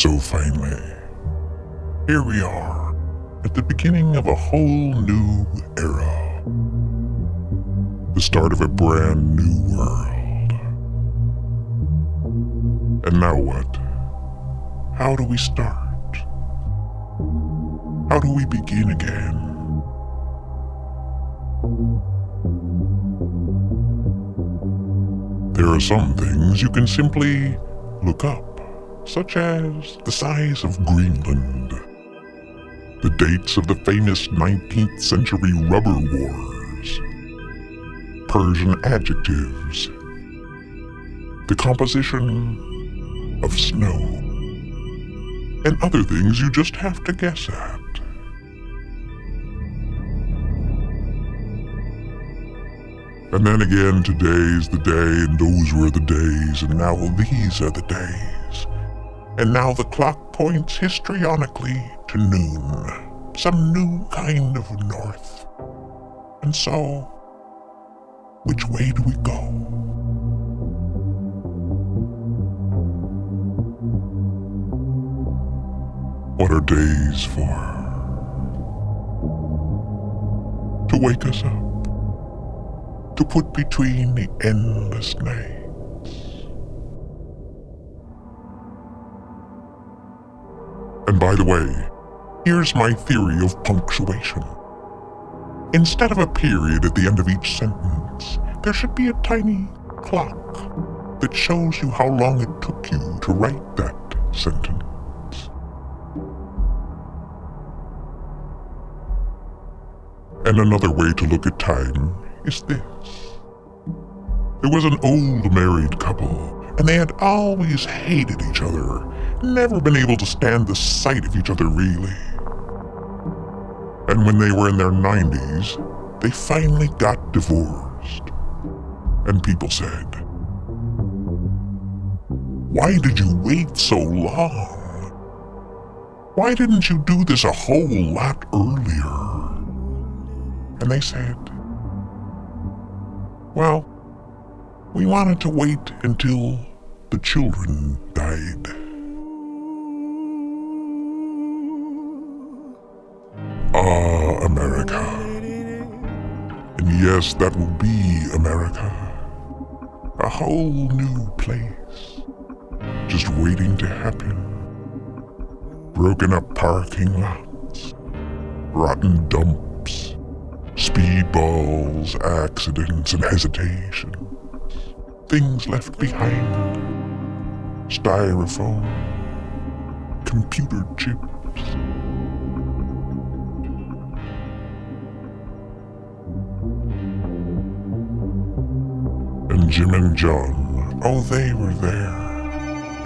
so finally, here we are at the beginning of a whole new era. The start of a brand new world. And now what? How do we start? How do we begin again? There are some things you can simply look up, such as the size of Greenland, the dates of the famous 19th century rubber wars, Persian adjectives, the composition of snow, and other things you just have to guess at. And then again, today's the day, and those were the days, and now these are the days. And now the clock points histrionically to noon, some new kind of north. And so, which way do we go? What are days for? To wake us up to put between the endless nights. By the way, here's my theory of punctuation. Instead of a period at the end of each sentence, there should be a tiny clock that shows you how long it took you to write that sentence. And another way to look at time is this. There was an old married couple, and they had always hated each other, never been able to stand the sight of each other really. And when they were in their 90s, they finally got divorced. And people said, Why did you wait so long? Why didn't you do this a whole lot earlier? And they said, Well, we wanted to wait until the children died. Yes, that will be America. A whole new place. Just waiting to happen. Broken up parking lots. Rotten dumps. Speedballs, accidents, and hesitations. Things left behind. Styrofoam. Computer chips. Jim and John, oh, they were there.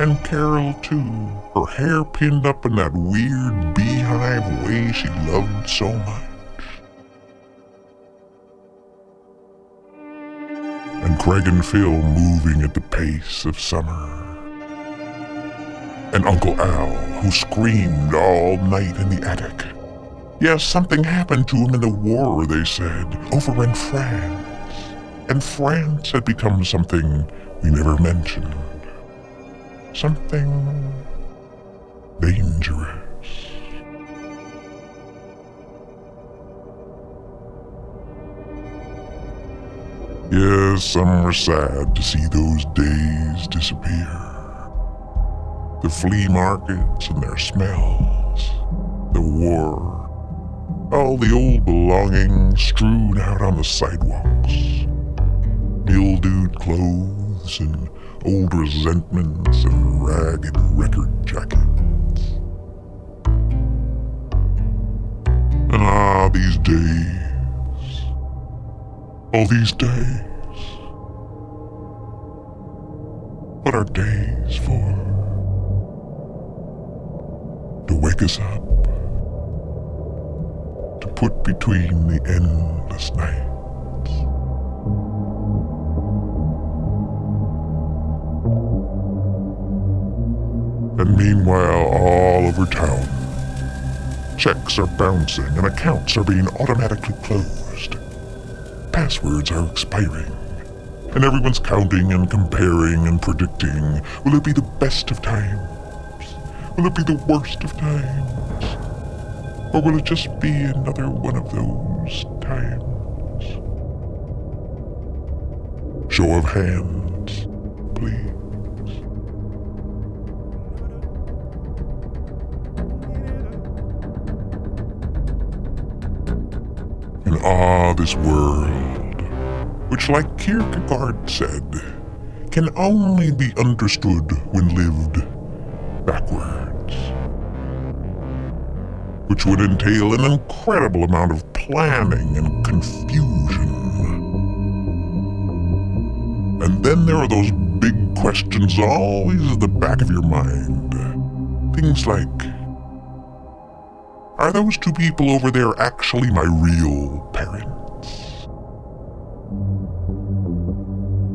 And Carol, too, her hair pinned up in that weird beehive way she loved so much. And Craig and Phil moving at the pace of summer. And Uncle Al, who screamed all night in the attic. Yes, something happened to him in the war, they said, over in France and France had become something we never mentioned. Something dangerous. Yes, some were sad to see those days disappear. The flea markets and their smells, the war, all the old belongings strewn out on the sidewalks mildewed clothes and old resentments and ragged record jackets. And ah, these days, all these days, what are days for? To wake us up, to put between the endless nights. And meanwhile, all over town, checks are bouncing and accounts are being automatically closed. Passwords are expiring. And everyone's counting and comparing and predicting will it be the best of times? Will it be the worst of times? Or will it just be another one of those times? Show of hands, ah, this world, which, like Kierkegaard said, can only be understood when lived backwards, which would entail an incredible amount of planning and confusion. And then there are those big questions always at the back of your mind. Things like Are those two people over there actually my real parents?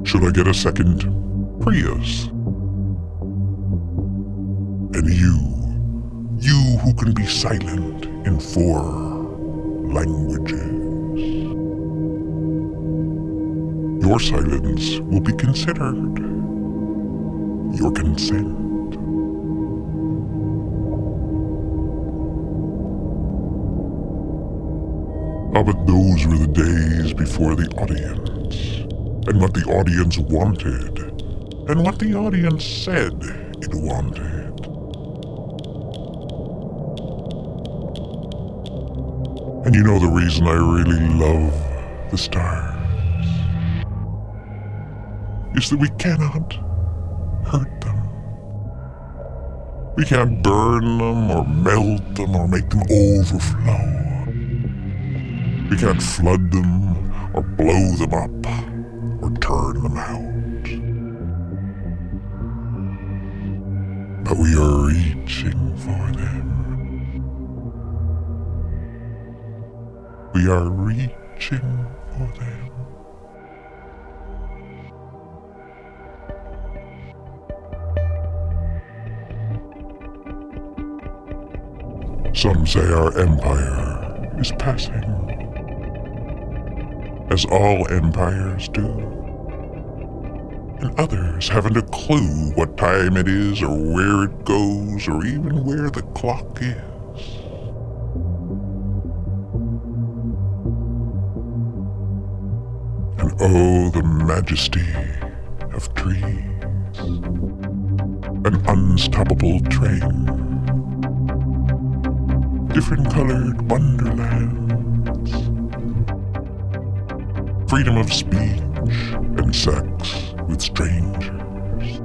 Should I get a second Prius? And you, you who can be silent in four languages. Your silence will be considered your consent. Ah, but those were the days before the audience, and what the audience wanted, and what the audience said it wanted. And you know the reason I really love the stars is that we cannot hurt them. We can't burn them or melt them or make them overflow. We can't flood them or blow them up or turn them out. But we are reaching for them. We are reaching for them. Some say our empire is passing, as all empires do. And others haven't a clue what time it is, or where it goes, or even where the clock is. And oh, the majesty of trees. An unstoppable train. Different colored wonderlands. Freedom of speech and sex with strangers.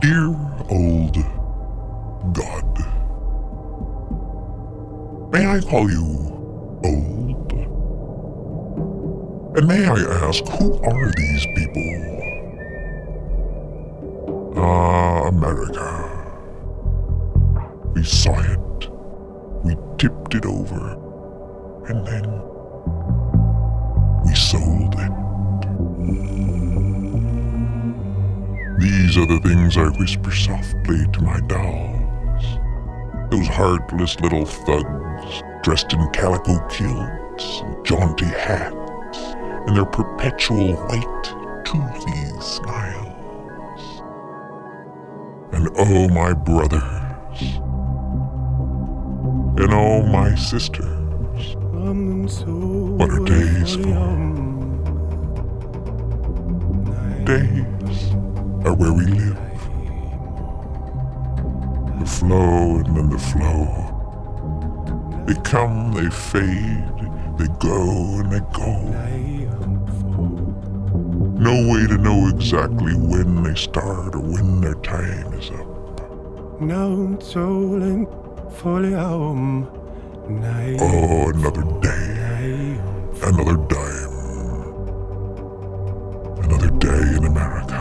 Dear old God, may I call you old? And may I ask, who are these people? We saw it, we tipped it over, and then we sold it. These are the things I whisper softly to my dolls. Those heartless little thugs dressed in calico kilts and jaunty hats, and their perpetual white, toothy smiles. And oh, my brothers, and oh, my sisters, what are days for? Days are where we live. The flow and then the flow. They come, they fade, they go and they go. No way to know exactly when they start or when their time is up. Någon solen om Nej, Oh, another day, another dime, another day in America.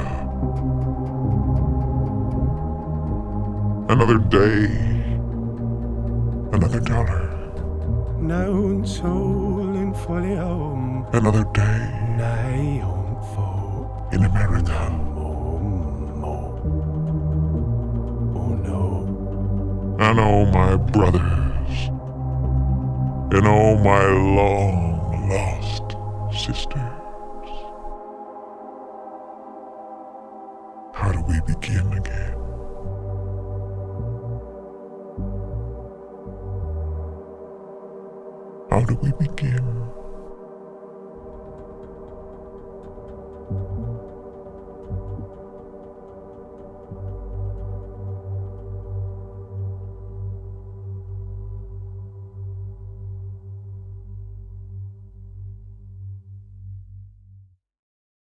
Another day, another dollar, solen följer om another day. Får in America. And oh, my brothers, and oh, my long lost sisters? How do we begin again? How do we begin?